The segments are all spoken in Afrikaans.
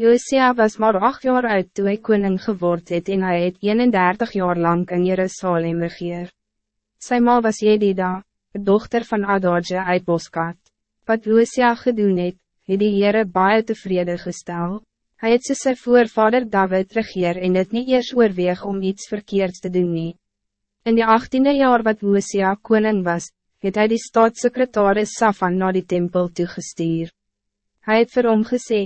Josia was maar acht jaar oud toen hij koning geword het en hy het 31 jaar lang in Jerusalem regeer. Sy ma was Jedida, de dochter van Adorje uit Boskat. Wat Josia gedoen het, het die Heere baie tevrede gestel. Hij het soos sy voorvader David regeer en het niet eers oorweeg om iets verkeerds te doen nie. In die 18e jaar wat Josia koning was, het hij die staatssecretaris Safan naar die tempel toegestuur. Hij het vir hom gesê,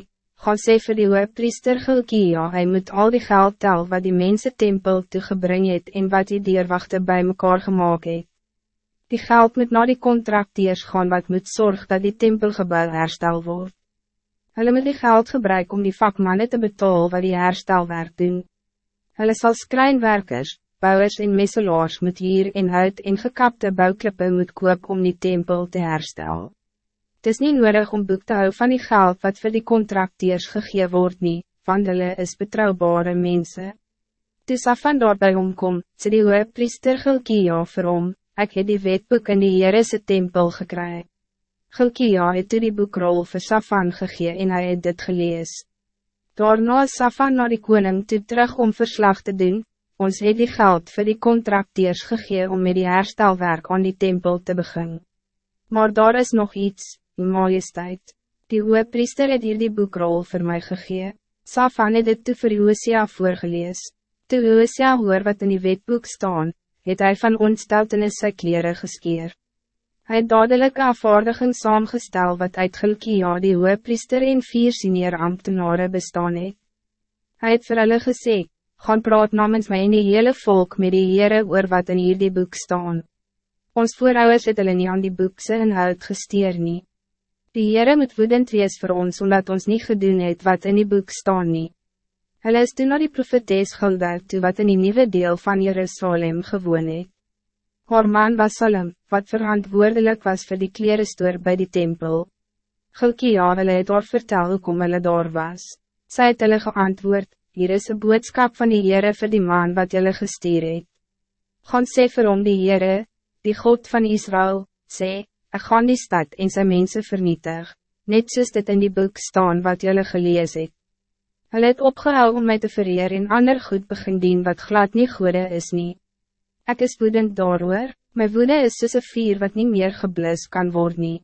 ga sê vir die priester Gilkia, hy moet al die geld tel wat die mense tempel toegebring het en wat die deurwachte bij mekaar gemaakt het. Die geld moet naar die contracteers gaan wat moet zorgen dat die tempelgebouw herstel wordt. Hulle moet die geld gebruiken om die vakmannen te betalen wat die herstelwerk doen. Hulle sal skreinwerkers, bouwers en messelaars moet hier in hout en gekapte bouwklippen moet koop om die tempel te herstellen. Het is niet nodig om boek te hou van die geld wat voor die contracteers gegee word nie, want hulle is betrouwbare mensen. Toe Safan daarby omkom, sê die hoge priester Gilkia vir hom, ek het die wetboek in die Heerese tempel gekry. Gilkia het toe die boekrol vir Safan gegee en hy het dit gelees. Daarna is Safan na die koning toe terug om verslag te doen, ons het die geld voor die contracteers gegee om met die herstelwerk aan die tempel te beginnen. Maar daar is nog iets, die majesteit. Die priester het hier die boekrol voor mij gegee. Safan het dit toe vir Hosea voorgelees. Toe Hosea hoor wat in die wetboek staan, het hij van ontsteltenis sy kleren geskeer. Hij het dadelijk afvaardiging saamgestel wat uit Gilkia die priester en vier senior ambtenaren bestaan het. Hy het vir hulle gesê, gaan praat namens my en die hele volk met die Heere oor wat in hierdie boek staan. Ons voorouders het hulle nie aan die boekse inhoud gesteer nie. Die Heere moet woedend wees voor ons, omdat ons niet gedoen het wat in die boek staan nie. Hulle is toen naar die profetes Gildel toe wat in die nieuwe deel van Jerusalem gewoon het. Haar man was Salem, wat verantwoordelijk was voor die klerestoor bij die tempel. Gilkia hulle het haar vertel hoekom hulle daar was. Sy het hulle geantwoord, hier is een boodskap van die Heere voor die man wat julle gestuur het. Gaan sê vir hom die Heere, die God van Israël, sê, Ik gaan die stad en zijn mensen vernietig, net soos dit in die boek staan wat jullie gelees het. Hulle het opgehou om mij te vereer en ander goed begin dien wat glad niet goede is nie. Ek is woedend daaroor, my woede is soos een vier wat niet meer geblus kan worden. nie.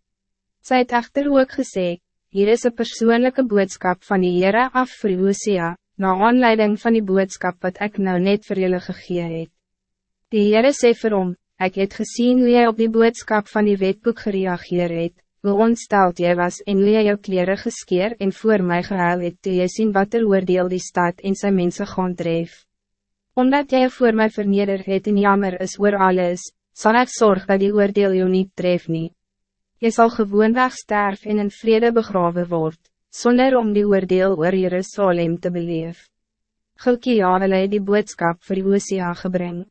Sy het echter ook gesê, hier is een persoonlijke boodschap van die Heere af vir Hosea, na aanleiding van die boodschap wat ik nou net vir julle gegee het. Die Heere sê vir hom, Ik het gezien hoe jij op die boodschap van die wetboek gereageerd het, hoe ontsteld jij was en hoe jy jou kleren geskeer en voor mij gehuil het toe jy sien wat er oordeel die stad en zijn mensen gaan dreef. Omdat jij voor mij verneder het en jammer is oor alles, zal ik zorgen dat die oordeel jou niet tref nie. Jy sal gewoonweg sterf en in vrede begraven word, zonder om die oordeel oor Jerusalem te beleef. Gilkie ja, die boodschap voor Josia gebring.